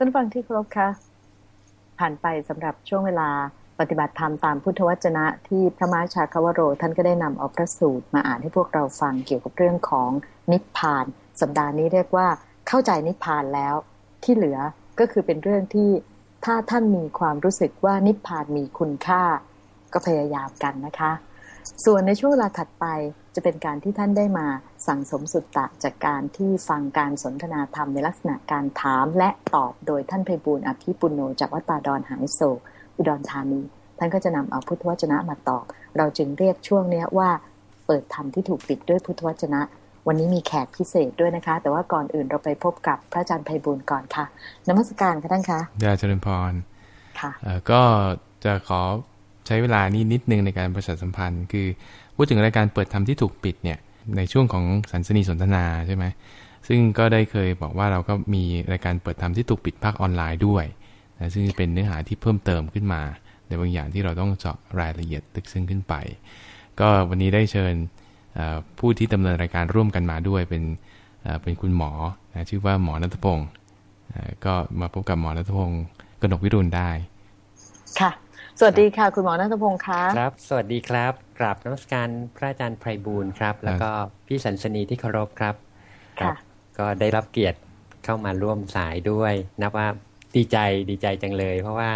ท่านฟังที่เคารพคะผ่านไปสำหรับช่วงเวลาปฏิบัติธรรมตามพุทธวจนะ ที่พระมาชาคาวโร ท่านก็ได้นำเอาพระสูตรมาอ่านให้พวกเราฟังเกี่ยวกับเรื่องของนิพพาน สัปดาห์นี้เรียกว่าเข้าใจนิพพานแล้ว ที่เหลือก็คือเป็นเรื่องที่ถ้าท่านมีความรู้สึกว่านิพพานมีคุณค่า ก็พยายามกันนะคะ ส่วนในช่วงเวลาถัดไปจะเป็นการที่ท่านได้มาสั่งสมสุตตะจากการที่ฟังการสนทนาธรรมในลักษณะการถามและตอบโดยท่านไพบูลอภิปุโนจากวัดป่าดอนหายโศกอุดรธานี ท่านก็จะนำเอาพุทธวจนะมาตอบ เราจึงเรียกช่วงนี้ว่าเปิดธรรมที่ถูกปิดด้วยพุทธวจนะ วันนี้มีแขกพิเศษด้วยนะคะ แต่ว่าก่อนอื่นเราไปพบกับพระอาจารย์ไพบูลก่อนค่ะนมัสการค่ะท่านคะยาเจริญพรค่ะก็จะขอ ใช้เวลานี้นิดนึงในการประชาสัมพันธ์ คือพูดถึงรายการเปิดธรรมที่ถูกปิดเนี่ยในช่วงของสันสนีสนทนาใช่ไหมซึ่งก็ได้เคยบอกว่าเราก็มีรายการเปิดธรรมที่ถูกปิดภาคออนไลน์ด้วยนะซึ่งเป็นเนื้อหาที่เพิ่มเติมขึ้นมา ในบางอย่างที่เราต้องเจาะรายละเอียดตึกซึ้งขึ้นไป ก็วันนี้ได้เชิญผู้ที่ดำเนินรายการร่วมกันมาด้วยเป็นเป็นคุณหมอนะชื่อว่าหมอนัทพงศ์ก็มาพบกับหมอนัทพงศ์กนกวิรุณได้ ค่ะ สวัสดีค่ะ คุณหมอนัทพงศ์คะครับ สวัสดีครับกราบนมัสการพระอาจารย์ไพบูลครับ แล้วก็พี่สันสนีที่เคารพครับครับ ก็ได้รับเกียรติเข้ามาร่วมสายด้วย นับว่าดีใจดีใจจังเลย เพราะว่า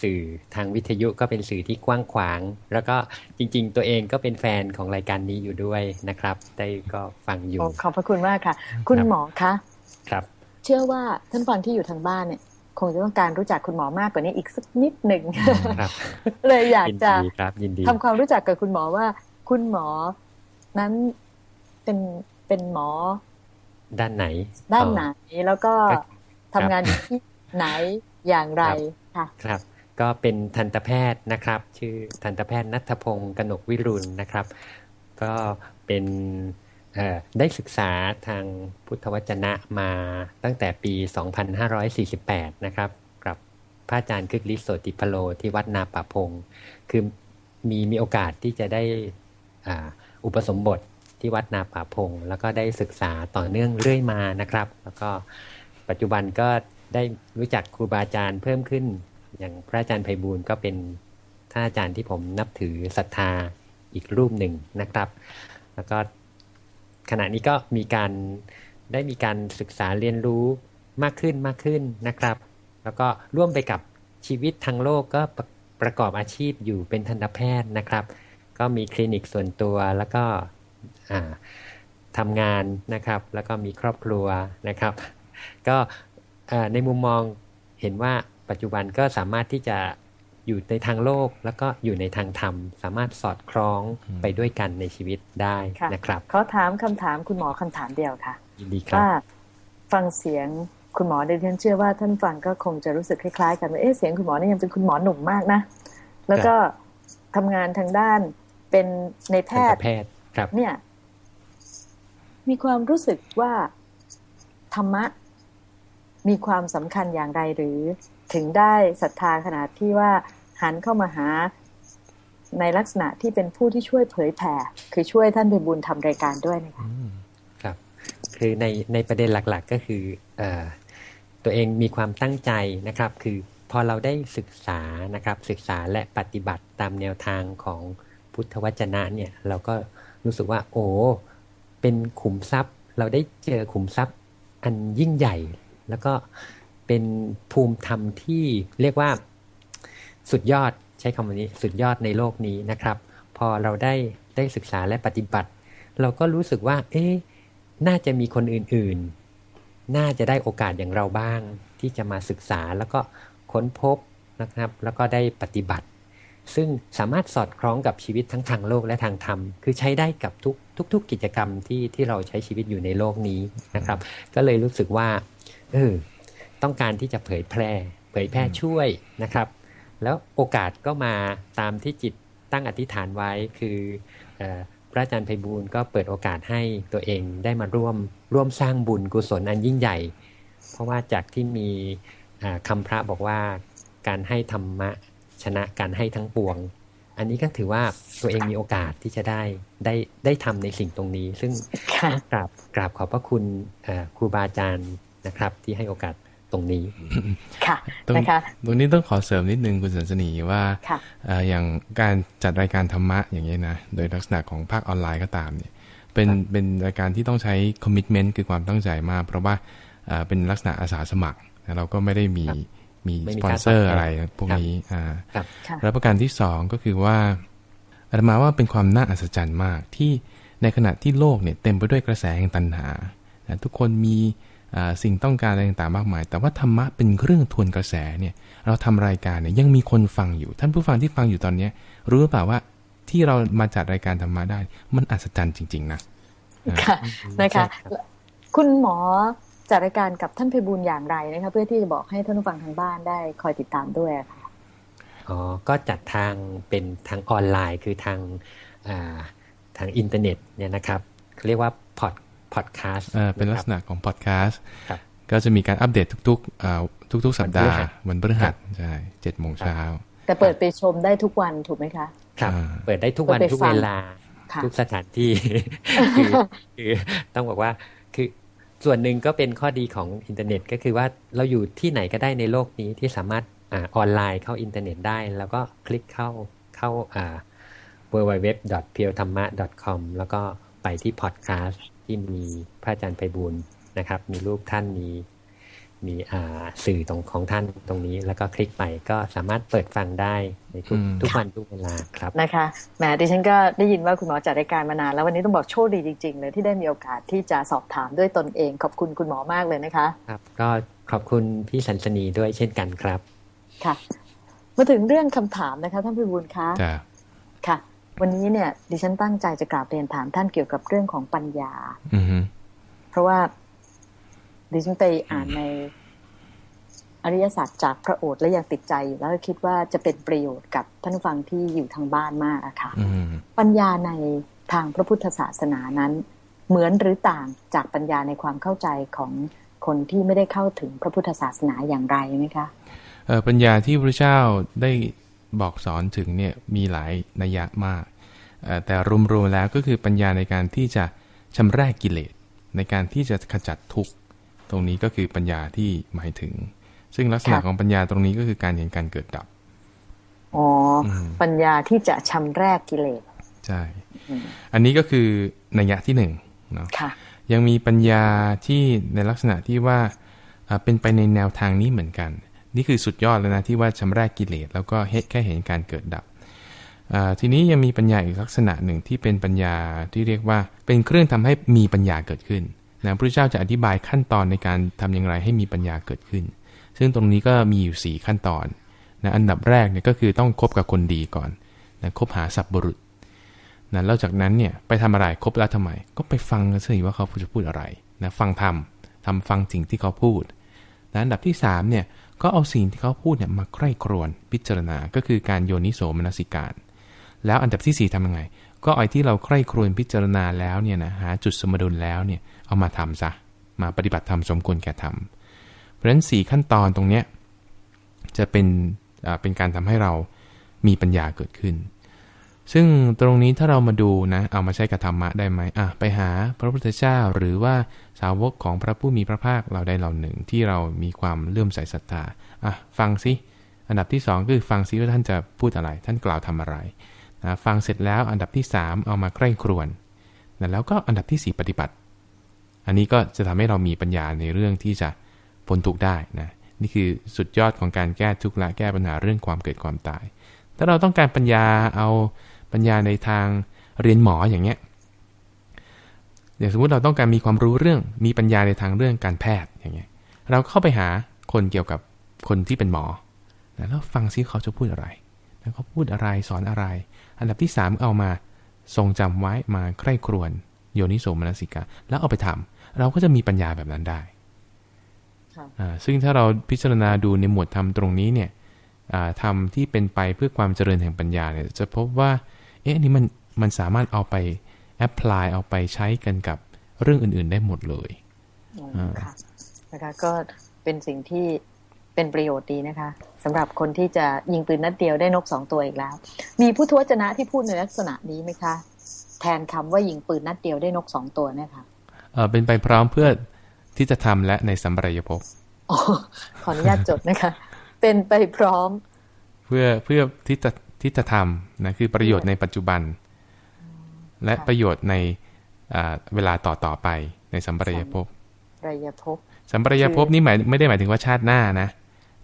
สื่อทางวิทยุก็เป็นสื่อที่กว้างขวาง แล้วก็จริง ๆ ตัวเองก็เป็นแฟนของรายการนี้อยู่ด้วยนะครับ ได้ก็ฟังอยู่ขอบพระคุณมากค่ะ คุณหมอคะครับ เชื่อว่าท่านฟังที่อยู่ทางบ้านเนี่ย คงจะต้องการรู้จักคุณหมอมากกว่านี้อีกสักนิดหนึ่งเลยอยากจะทำความรู้จักกับคุณหมอว่า คุณหมอนั้นเป็นเป็นหมอ ด้านไหน ด้านไหนแล้วก็ทำงานที่ไหนอย่างไรค่ะครับก็เป็นทันตแพทย์นะครับ ชื่อทันตแพทย์นัทพงศ์กนกวิรุณนะครับ ก็เป็น ได้ศึกษาทางพุทธวจนะมาตั้งแต่ปี 2548 นะครับกับพระอาจารย์คึกฤทธิ์โสติพโลที่วัดนาป่าพง คือมีมีโอกาสที่จะได้อุปสมบทที่วัดนาป่าพง แล้วก็ได้ศึกษาต่อเนื่องเรื่อยมานะครับ แล้วก็ปัจจุบันก็ได้รู้จักครูบาอาจารย์เพิ่มขึ้น อย่างพระอาจารย์ไพบูลก็เป็นท่านอาจารย์ที่ผมนับถือศรัทธาอีกรูปหนึ่งนะครับ แล้วก็ ขณะนี้ก็มีการได้มีการศึกษาเรียนรู้มากขึ้นมากขึ้นนะครับ แล้วก็ร่วมไปกับชีวิตทางโลกก็ประประกอบอาชีพอยู่เป็นทันตแพทย์นะครับ ก็มีคลินิกส่วนตัวแล้วก็ทำงานนะครับ แล้วก็มีครอบครัวนะครับ ก็ในมุมมองเห็นว่าปัจจุบันก็สามารถที่จะ อยู่ในทางโลกแล้วก็อยู่ในทางธรรม สามารถสอดคล้องไปด้วยกันในชีวิตได้นะครับเขาถามคำถามคุณหมอคำถามเดียวค่ะยินดีครับว่าฟังเสียงคุณหมอดิฉันเชื่อว่าท่านฟังก็คงจะรู้สึกคล้ายๆ กันว่าเอ๊ะเสียงคุณหมอนี่ยังเป็นคุณหมอหนุ่มมากนะ แล้วก็ทำงานทางด้านเป็นในแพทย์แพทย์ครับเนี่ย มีความรู้สึกว่าธรรมะมีความสำคัญอย่างไรหรือถึงได้ศรัทธาขนาดที่ว่า หันเข้ามาหาในลักษณะที่เป็นผู้ที่ช่วยเผยแผ่ คือช่วยท่านไปบุญทำรายการด้วยนะคะครับ คือในในประเด็นหลักๆก็คืออตัวเองมีความตั้งใจนะครับ คือพอเราได้ศึกษานะครับ ศึกษาและปฏิบัติตามแนวทางของพุทธวจนะเนี่ย เราก็รู้สึกว่า โอ้เป็นขุมทรัพย์ เราได้เจอขุมทรัพย์อันยิ่งใหญ่ แล้วก็เป็นภูมิธรรมที่เรียกว่า สุดยอดใช้คำนี้สุดยอดในโลกนี้นะครับ พอเราได้ได้ศึกษาและปฏิบัติ เราก็รู้สึกว่า เอ๊ะน่าจะมีคนอื่นๆ น่าจะได้โอกาสอย่างเราบ้าง ที่จะมาศึกษาแล้วก็ค้นพบนะครับ แล้วก็ได้ปฏิบัติ ซึ่งสามารถสอดคล้องกับชีวิตทั้งทางโลกและทางธรรม คือใช้ได้กับทุกทุกๆกิจกรรมที่ที่เราใช้ชีวิตอยู่ในโลกนี้นะครับ ก็เลยรู้สึกว่าเออต้องการที่จะเผยแพร่ เผยแพร่ช่วยนะครับ แล้วโอกาสก็มาตามที่จิตตั้งอธิษฐานไว้คือพระอาจารย์ไพบูลก็เปิดโอกาสให้ตัวเองได้มาร่วมร่วมสร้างบุญกุศลอันยิ่งใหญ่ เพราะว่าจากที่มีคำพระบอกว่าการให้ธรรมะชนะการให้ทั้งปวง อันนี้ก็ถือว่าตัวเองมีโอกาสที่จะได้ได้ได้ทำในสิ่งตรงนี้ ซึ่งกราบกราบขอบพระคุณครูบาอาจารย์นะครับ ที่ให้โอกาส ตรงนี้ ค่ะตรงนะคะตรงนี้ต้องขอเสริมนิดนึงคุณสันสนีว่าค่ะเอ่ออย่างการจัดรายการธรรมะอย่างนี้ยนะ โดยลักษณะของภาคออนไลน์ก็ตามเนี่ย เป็นเป็นรายการที่ต้องใช้คอมมิชเมนต์คือความตั้งใจมาก เพราะว่าเอ่อเป็นลักษณะอาสาสมัครนะเราก็ไม่ได้มีครับมีไม่สมีปอนเซอร์ค่าตอบแทนอะไรพวกครับนี้อ่าครับค่ะแล้วประการที่สองก็คือว่าอาตมาว่าเป็นความน่าอัศจรรย์มากที่ในขณะที่โลกเนี่ยเต็มไปด้วยกระแสแห่งตัณหานะทุกคนมีอ่า สิ่งต้องการอะไรต่างๆมากมาย แต่ว่าธรรมะเป็นเครื่องทวนกระแสเนี่ยเราทำรายการเนี่ยยังมีคนฟังอยู่ ท่านผู้ฟังที่ฟังอยู่ตอนเนี้ย รู้หรือเปล่าว่าที่เรามาจัดรายการธรรมะได้ มันอัศจรรย์จริง ๆ นะค่ะนะคะใช่ครับคุณหมอจัดรายการกับท่านไพบูลย์อย่างไรนะคะเพื่อที่จะบอกให้ท่านผู้ฟังทางบ้านได้คอยติดตามด้วยอะค่ะอ๋อก็จัดทางเป็นทางออนไลน์คือทางอ่าทางอินเทอร์เน็ตเนี่ยนะครับเขาเรียกว่าพอด พอดแคสต์เอ่อเป็นลักษณะของพอดแคสต์ครับก็จะมีการอัปเดตทุกๆอ่าทุก ๆ สัปดาห์วันพฤหัสวันพฤหัสใช่เจ็ดโมงเช้าแต่เปิดไปชมได้ทุกวันถูกไหมคะครับอ่าเปิดได้ทุกวันเปิดไปทุกเวลาค่ะทุกสถานที่คือคือต้องบอกว่าคือส่วนหนึ่งก็เป็นข้อดีของอินเทอร์เน็ต ก็คือว่าเราอยู่ที่ไหนก็ได้ในโลกนี้ที่สามารถอ่าออนไลน์เข้าอินเทอร์เน็ตได้ แล้วก็คลิกเข้าเข้าอ่า w w w p u r e d h a m m a c o m แล้วก็ไปที่พอดแคสต์ ที่มีพระอาจารย์ไพบูลย์นะครับ มีรูปท่านมีมีอ่าสื่อตรงของท่านตรงนี้ แล้วก็คลิกไปก็สามารถเปิดฟังได้ในทุกอืมทุกวันทุกเวลาครับนะคะแหมดิฉันก็ได้ยินว่าคุณหมอจัดรายการมานานแล้ววันนี้ต้องบอกโชคดีจริง ๆ เลยที่ได้มีโอกาสที่จะสอบถามด้วยตนเอง ขอบคุณคุณหมอมากเลยนะคะ ครับ ก็ขอบคุณพี่สันสนีด้วยเช่นกันครับ ค่ะ มาถึงเรื่องคำถามนะคะท่านพิบูลคะจ้ะค่ะ วันนี้เนี่ย ดิฉันตั้งใจจะกราบเรียนถามท่านเกี่ยวกับเรื่องของปัญญาอือฮึเพราะว่าดิฉันไปอ่านในอริยสัจจากพระโอษฐ์และยังติดใจอยู่แล้วก็คิดว่าจะเป็นประโยชน์กับท่านผู้ฟังที่อยู่ทางบ้านมากอะค่ะอืมปัญญาในทางพระพุทธศาสนานั้น เหมือนหรือต่างจากปัญญาในความเข้าใจของคนที่ไม่ได้เข้าถึงพระพุทธศาสนาอย่างไรไหมคะเอ่อปัญญาที่พระเจ้าได้ บอกสอนถึงเนี่ยมีหลายนัยยะมากเอ่อแต่รวมๆแล้วก็คือปัญญาในการที่จะชำระกิเลส ในการที่จะขจัดทุกข์ตรงนี้ก็คือปัญญาที่หมายถึง ซึ่งลักษณะค่ะของปัญญาตรงนี้ก็คือการเห็นการเกิดดับอ๋ออมปัญญาที่จะชำแรกกิเลสใช่อืมอันนี้ก็คือนัยยะที่หนึ่งเนาะค่ะยังมีปัญญาที่ในลักษณะที่ว่าอ่าเป็นไปในแนวทางนี้เหมือนกัน นี่คือสุดยอดแล้วนะที่ว่าชำระกิเลสแล้วก็เห็นแค่เห็นการเกิดดับทีนี้ยังมีปัญญาอีกลักษณะหนึ่งที่เป็นปัญญาที่เรียกว่าเป็นเครื่องทำให้มีปัญญาเกิดขึ้นนะพระเจ้าจะอธิบายขั้นตอนในการทำอย่างไรให้มีปัญญาเกิดขึ้น ซึ่งตรงนี้ก็มีอยู่ 4 ขั้นตอนนะอันดับแรกเนี่ยก็คือต้องคบกับคนดีก่อนนะคบหาสัพบรุษนะแล้วจากนั้นเนี่ยไปทำอะไรครบแล้วทำไม ก็ไปฟังกันสิว่าเขาจะพูดอะไรนะฟังทำทำฟังสิ่งที่เขาพูดนะอันดับที่3เนี่ย ก็เอาสิ่งที่เขาพูดเนี่ยมาใคร่ครวญพิจารณา ก็คือการโยนิโสมนสิการ แล้วอันดับที่ 4ทำยังไง ก็ไอ้ที่เราใคร่ครวญพิจารณาแล้วเนี่ยนะหาจุดสมดุลแล้วเนี่ยเอามาทำซะ มาปฏิบัติธรรมสมควรแก่ทำเพราะฉะนั้น 4 ขั้นตอนตรงเนี้ยจะเป็นอ่าเป็นการทำให้เรามีปัญญาเกิดขึ้น ซึ่งตรงนี้ถ้าเรามาดูนะ เอามาใช้กับธรรมะได้ไหมอะไปหาพระพุทธเจ้าหรือว่าสาวกของพระผู้มีพระภาคเราได้เหล่าหนึ่งที่เรามีความเลื่อมใสศรัทธาอะฟังสิอันดับที่สองคือฟังซิว่าท่านจะพูดอะไร ท่านกล่าวทำอะไรนะฟังเสร็จแล้วอันดับที่สามเอามาใคร่ครวญนะแล้วก็อันดับที่สี่ปฏิบัติ อันนี้ก็จะทำให้เรามีปัญญาในเรื่องที่จะพ้นทุกข์ได้นะนี่คือสุดยอดของการแก้ทุกข์และแก้ปัญหาเรื่องความเกิดความตาย ถ้าเราต้องการปัญญาเอา ปัญญาในทางเรียนหมออย่างเงี้ยอย่างสมมุติเราต้องการมีความรู้เรื่องมีปัญญาในทางเรื่องการแพทย์อย่างเงี้ย เราก็เข้าไปหาคนเกี่ยวกับคนที่เป็นหมอนะแล้วฟังซิเขาจะพูดอะไรแล้วเขาพูดอะไรสอนอะไร อันดับที่สามเอามาทรงจำไว้มาใคร่ครวญโยนิโสมนสิกาแล้วเอาไปทำเราก็จะมีปัญญาแบบนั้นได้ค่ะอ่าซึ่งถ้าเราพิจารณาดูในหมวดธรรมตรงนี้เนี่ยอ่าธรรมที่เป็นไปเพื่อความเจริญแห่งปัญญาเนี่ยจะพบว่าเอ๊ะอันนี่มันมันสามารถเอาไปแอพพลายเอาไปใช้กันกับเรื่องอื่น ๆ ได้หมดเลยอืมอ่าค่ะนะคะก็เป็นสิ่งที่เป็นประโยชน์ดีนะคะสำหรับคนที่จะยิงปืนนัดเดียวได้นกสองตัวอีกแล้ว มีผู้ทวจนะที่พูดในลักษณะนี้ไหมคะ แทนคำว่ายิงปืนนัดเดียวได้นกสองตัวเนี่ยค่ะเอ่อเป็นไปพร้อมเพื่อที่จะทำและในสัมปรายภพอ๋อขออนุญาตจดนะคะ เป็นไปพร้อม เพื่อเพื่อทิฏฐ ทิฏฐธรรมนะคือประโยชน์ในปัจจุบัน และประโยชน์ในอ่าเวลาต่อต่อไปในสัมปรายภพระยะภพสัมปรายภพนี่หมายไม่ได้หมายถึงว่าชาติหน้านะ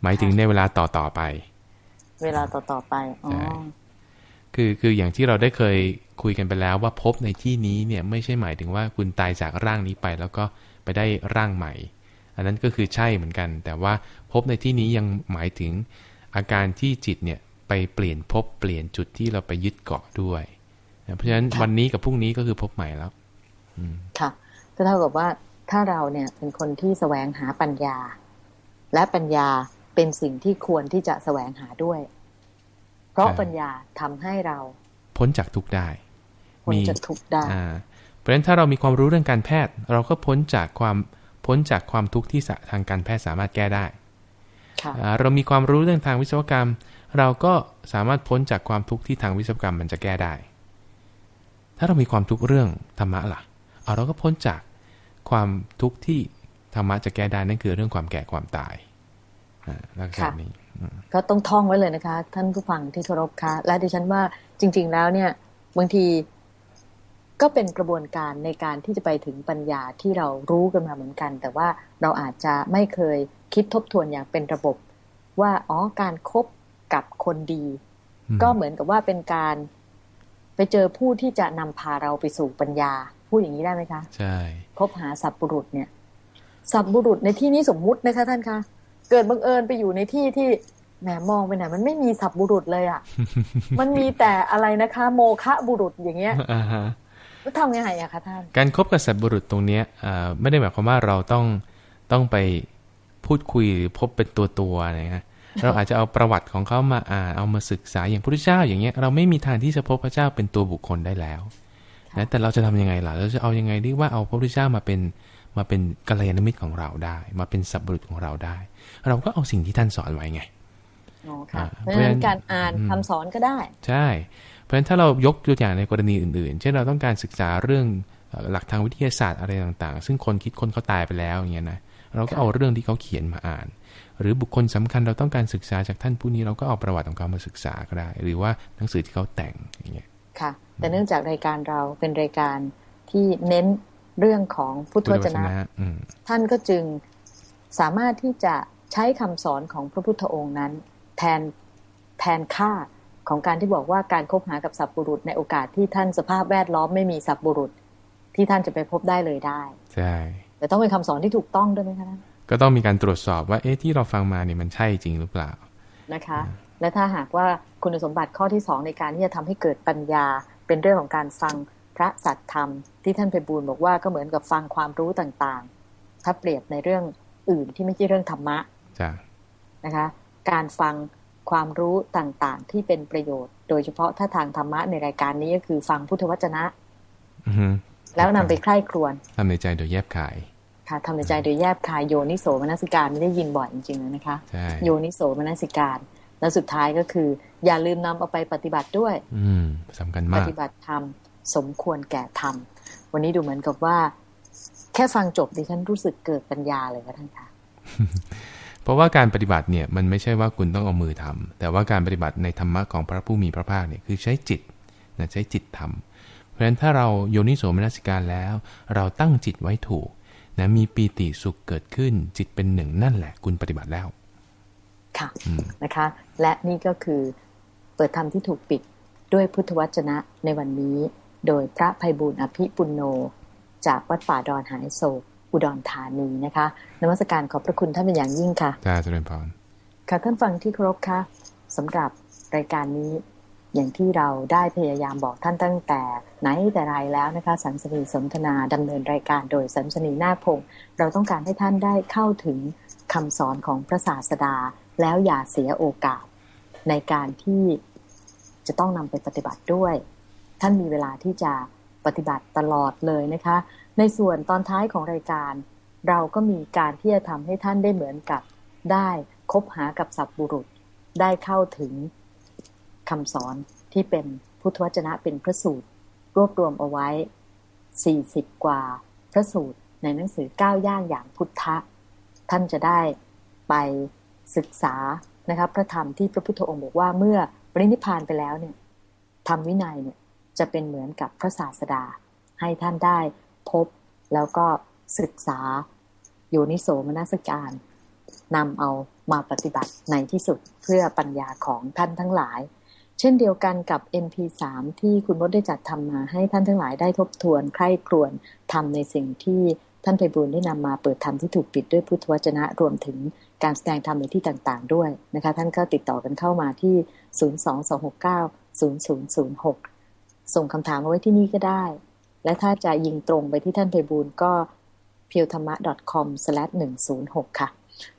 หมายถึงในเวลาต่อต่อไป เวลาต่อต่อๆไปอ๋อใช่คือคืออย่างที่เราได้เคยคุยกันไปแล้วว่าภพในที่นี้เนี่ยไม่ใช่หมายถึงว่าคุณตายจากร่างนี้ไป แล้วก็ไปได้ร่างใหม่ อันนั้นก็คือใช่เหมือนกัน แต่ว่าภพในที่นี้ยังหมายถึงอาการที่จิตเนี่ย ไปเปลี่ยนภพเปลี่ยนจุดที่เราไปยึดเกาะด้วยนะเพราะฉะนั้นค่ะวันนี้กับพรุ่งนี้ก็คือภพใหม่แล้วค่ะก็เท่ากับว่าถ้าเราเนี่ยเป็นคนที่แสวงหาปัญญา และปัญญาเป็นสิ่งที่ควรที่จะแสวงหาด้วย เพราะใช่ปัญญาทำให้เรา พ้นจากทุกข์ได้พ้นจากทุกข์ได้อ่าเพราะฉะนั้นถ้าเรามีความรู้เรื่องการแพทย์ เราก็พ้นจากความพ้นจากความทุกข์ที่สะทางการแพทย์สามารถแก้ได้ค่ะอ่าเรามีความรู้เรื่องทางวิศวกรรม เราก็สามารถพ้นจากความทุกข์ที่ทางวิศวกรรมมันจะแก้ได้ ถ้าเรามีความทุกข์เรื่องธรรมะล่ะเอาเราก็พ้นจากความทุกข์ที่ธรรมะจะแก้ได้นั่นคือเรื่องความแก่ความตายลักษณะนี้ก็ต้องท่องไว้เลยนะคะ ท่านผู้ฟังที่เคารพคะและดิฉันว่าจริง ๆ แล้วเนี่ยบางทีก็เป็นกระบวนการในการที่จะไปถึงปัญญาที่เรารู้กันมาเหมือนกัน แต่ว่าเราอาจจะไม่เคยคิดทบทวนอย่างเป็นระบบ ว่าอ๋อการครบ กับคนดีอืมก็เหมือนกับว่าเป็นการ ไปเจอผู้ที่จะนำพาเราไปสู่ปัญญา พูดอย่างนี้ได้ไหมคะใช่คบหาสัพบุรุษเนี่ยสัพบุรุษในที่นี้สมมุตินะคะ ท่านคะเกิดบังเอิญไปอยู่ในที่ที่แหมมองไปไหนมันไม่มีสัพบุรุษเลยอะ่ะ มันมีแต่อะไรนะคะ โมคะบุรุษอย่างเงี้ยอ่าฮะแล้วทำยังไงอะคะท่าน การคบกับสัตว์บุรุษตรงเนี้ยอ่าไม่ได้หมายความว่าเราต้องต้องไปพูดคุยหรือพบเป็นตัวตัวๆนะฮะ เราอาจจะเอาประวัติของเขามาอ่านเอามาศึกษาอย่างพระพุทธเจ้าอย่างเงี้ยเราไม่มีทางที่จะพบพระเจ้าเป็นตัวบุคคลได้แล้วนะแต่เราจะทำยังไงล่ะเราจะเอายังไงดีว่าเอาพระพุทธเจ้ามาเป็นมาเป็นกัลยาณมิตรของเราได้ มาเป็นสัตว์บุรุษของเราได้ เราก็เอาสิ่งที่ท่านสอนไว้ไงอ๋อค่ะอ่าเพราะฉะนั้นเพราะฉะนั้นการอ่านอืมคำสอนก็ได้ ใช่ เพราะฉะนั้นถ้าเรายกตัวอย่างในกรณีอื่นๆ เช่นเราต้องการศึกษาเรื่องเอ่อหลักทางวิทยาศาสตร์อะไรต่างๆ ซึ่งคนคิดคนเขาตายไปแล้วอย่างเงี้ยนะเราก็เอาเรื่องที่เขาเขียนมาอ่าน หรือบุคคลสำคัญเราต้องการศึกษาจากท่านผู้นี้เราก็เอาประวัติของเขามาศึกษาก็ได้ หรือว่าหนังสือที่เขาแต่งอย่างเงี้ยค่ะ แต่เนื่องจากรายการเราเป็นรายการที่เน้นเรื่องของพุทธวจนะอืมท่านก็จึงสามารถที่จะใช้คำสอนของพระพุทธองค์นั้น แทนแทนค่าของการที่บอกว่าการคบหากับสัพบุรุษ ในโอกาสที่ท่านสภาพแวดล้อมไม่มีสัพบุรุษ ที่ท่านจะไปพบได้เลยได้ ใช่ แต่ต้องเป็นคำสอนที่ถูกต้องด้วยไหมคะท่าน ก็ต้องมีการตรวจสอบว่าเอ๊ะที่เราฟังมาเนี่ยมันใช่จริงหรือเปล่านะคะ และถ้าหากว่าคุณสมบัติข้อที่สองในการที่จะทำให้เกิดปัญญาเป็นเรื่องของการฟังพระสัตธรรม ที่ท่านไปบูลย์บอกว่าก็เหมือนกับฟังความรู้ต่างๆ ถ้าเปรียบในเรื่องอื่นที่ไม่ใช่เรื่องธรรมะจ้ะนะคะ การฟังความรู้ต่างๆ ที่เป็นประโยชน์ โดยเฉพาะถ้าทางธรรมะในรายการนี้ก็คือฟังพุทธวจนะอือฮึแล้วนำไปใคร่ครวญทำในใจโดยแยบขาย ค่ะทำในใจโดยแยบคายโยนิโสมนสิการไม่ได้ยินบ่อยจริงๆเลยนะคะใช่โยนิโสมนสิการ แล้วสุดท้ายก็คือ อย่าลืมนำเอาไปปฏิบัติด้วย อืมสำคัญปมากฏิบัติธรรมสมควรแก่ธรรมวันนี้ดูเหมือนกับว่า แค่ฟังจบดิฉันรู้สึกเกิดปัญญาเลยค่ะท่านคะเพราะว่าการปฏิบัติเนี่ยมันไม่ใช่ว่าคุณต้องเอามือทำแต่ว่าการปฏิบัติในธรรมะของพระผู้มีพระภาคเนี่ยคือใช้จิตนะใช้จิตทำเพราะฉะนั้นถ้าเราโยนิโสมนสิการแล้ว เราตั้งจิตไว้ถูก นะมีปีติสุขเกิดขึ้นจิตเป็นหนึ่งนั่นแหละคุณปฏิบัติแล้ว ค่ะอืมนะคะ และนี่ก็คือเปิดธรรมที่ถูกปิดด้วยพุทธวจนะในวันนี้ โดยพระภัยบุญอภิปุณโน จากวัดป่าดอนหายโศกอุดรธานีนะคะนมัสการขอบพระคุณท่านเป็นอย่างยิ่งค่ะจ้าเจริญพรค่ะท่านฟังที่เคารพคะสำหรับรายการนี้ อย่างที่เราได้พยายามบอกท่านตั้งแต่ ไหนแต่ไรแล้วนะคะ สันสนีสนทนาดำเนินรายการโดยสันสนีนาพงศ์เราต้องการให้ท่านได้เข้าถึงคำสอนของพระศาสดา แล้วอย่าเสียโอกาส ในการที่จะต้องนำไปปฏิบัติด้วย ท่านมีเวลาที่จะปฏิบัติตลอดเลยนะคะ ในส่วนตอนท้ายของรายการ เราก็มีการที่จะทำให้ท่านได้เหมือนกับ ได้คบหากับสัพบุรุษ ได้เข้าถึง คำสอนที่เป็นพุทธวจนะเป็นพระสูตร รวบรวมเอาไว้ 40 กว่าพระสูตรในหนังสือก้าวย่างอย่างพุทธะ ท่านจะได้ไปศึกษานะคะพระธรรมที่พระพุทธองค์บอกว่าเมื่อปรินิพานไปแล้วเนี่ยธรรมวินัยเนี่ยจะเป็นเหมือนกับพระศาสดา ให้ท่านได้พบแล้วก็ศึกษาโยนิโสมนสิการนำเอามาปฏิบัติในที่สุดเพื่อปัญญาของท่านทั้งหลาย เช่นเดียวกันกับ MP3 ที่คุณมดได้จัดทำมาให้ท่านทั้งหลายได้ทบทวนใคร่ครวญทำในสิ่งที่ท่านไปบุญได้นำมาเปิดธรรมที่ถูกปิดด้วยพุทธวจนะรวมถึงการแสดงธรรมในที่ต่างๆ ด้วยนะคะ ท่านก็ติดต่อกันเข้ามาที่ 022690006 ส่งคำถามมาไว้ที่นี่ก็ได้ และถ้าจะยิงตรงไปที่ท่านไปบูลก็ p i e w t h a m m a c o m 1 0 6ค่ะ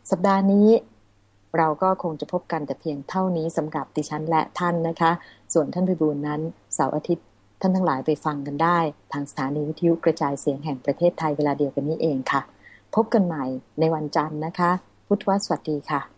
สัปดาห์นี้ เราก็คงจะพบกันแต่เพียงเท่านี้สำหรับดิฉันและท่านนะคะ ส่วนท่านพิบูลนั้นเสาร์อาทิตย์ท่านทั้งหลายไปฟังกันได้ ทางสถานีวิทยุกระจายเสียงแห่งประเทศไทยเวลาเดียวกันนี้เองค่ะ พบกันใหม่ในวันจันทร์นะคะ พุทธวสวัสดีค่ะ